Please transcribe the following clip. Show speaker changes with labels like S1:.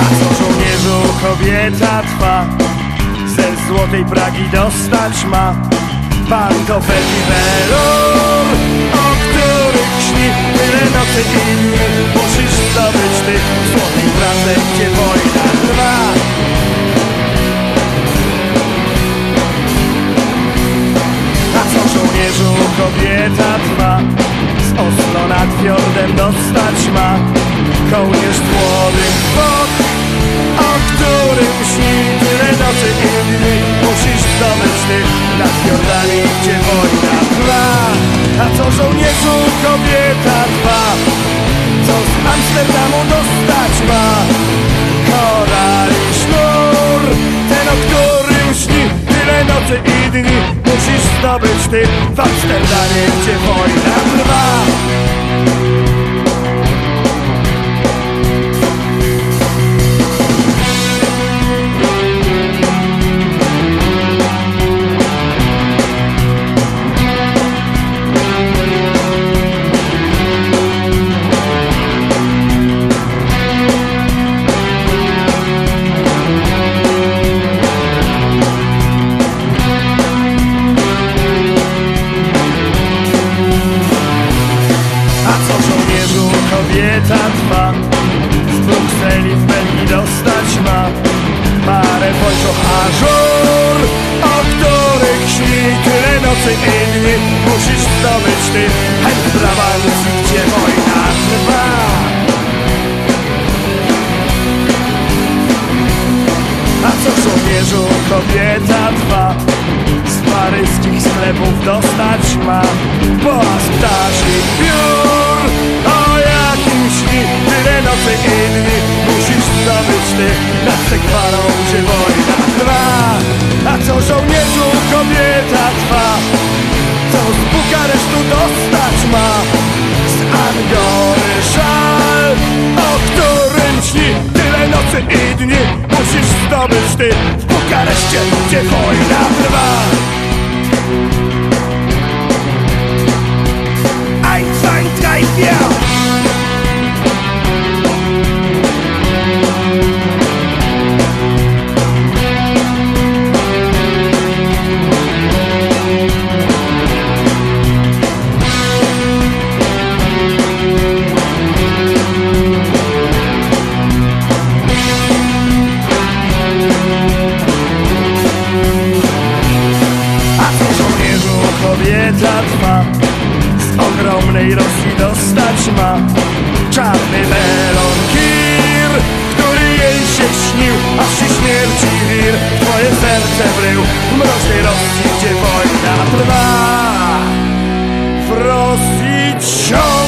S1: A co żołnierzu kobieta trwa. Ze złotej Pragi dostać ma Pantofel i welur O których śni tyle nocy dzień Musisz zdobyć tych złotej pracę Gdzie wojna trwa. A co żołnierzu kobieta trwa? Z Oslo nad fiordem dostać ma. Kołnierz młodych nocy i dni. Musisz zdobyć ty w Amsterdamie, gdzie wojna trwa tyle nocy i dni Musisz zdobyć ty Chęć Brabancji, gdzie wojna trwa. A co żołnierzu kobieta trwa Z paryskich sklepów dostać ma Boaz ptaszych piór. O jakim śni tyle nocy i dni Musisz zdobyć ty nad sekwarą, gdzie wojna dni Musisz zdobyć ty w Bukareszcie, gdzie wojna trwa kobieta trwa Z ogromnej Rosji dostać ma Czarny melon kir Który jej się śnił Aż się śmierci wir. Twoje serce wrył W mrocznej Rosji, gdzie wojna trwa. W Rosji ciągle